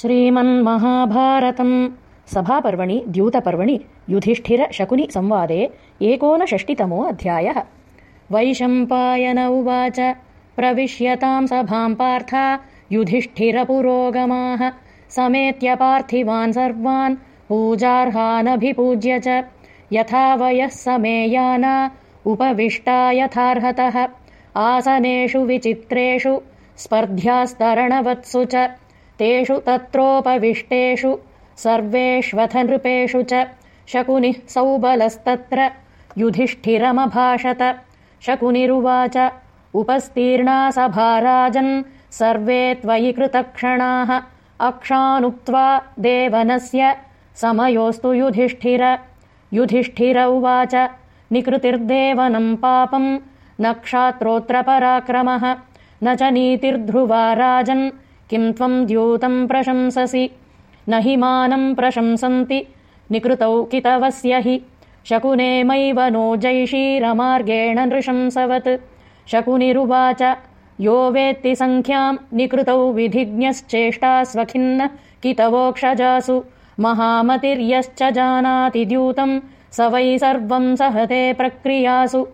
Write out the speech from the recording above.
श्रीमन्महाभारतम्। सभापर्वणि द्यूतपर्वणि युधिष्ठिरशकुनिसंवादे एकोनषष्टितमो अध्यायः वैशम्पायन उवाच। प्रविश्यतां सभां पार्था। युधिष्ठिरपुरोगमाः। समेत्य पार्थिवान् सर्वान्। पूजार्हानभिपूज्य च। यथा वयः समेयाना। उपविष्टा यथार्हतः। आसनेषु विचित्रेषु। स्पर्ध्यास्तरणवत्सु च तेषु तत्रोपविष्टेषु सर्वेष्वथ नृपेषु च शकुनिः सौबलस्तत्र युधिष्ठिरमभाषत। शकुनिरुवाच उपस्तीर्णा सभाराजन् सर्वे त्वयि कृतक्षणाः अक्षानुक्त्वा देवनस्य समयोस्तु युधिष्ठिर युधिष्ठिर उवाच निकृतिर्देवनम् पापम् न क्षात्रोऽत्र पराक्रमः न च नीतिर्ध्रुवा राजन् किम् त्वम् द्यूतम् प्रशंससि? न हि मानम् प्रशंसन्ति। निकृतौ कितवस्य हि? शकुनेमैव नो जैषीरमार्गेण नृशंसवत्। शकुनिरुवाच यो वेत्ति सङ्ख्याम् निकृतौ विधिज्ञश्चेष्टा स्वखिन्न कितवोक्षजासु। महामतिर्यश्च जानाति द्यूतम् स वै सर्वम् सहते प्रक्रियासु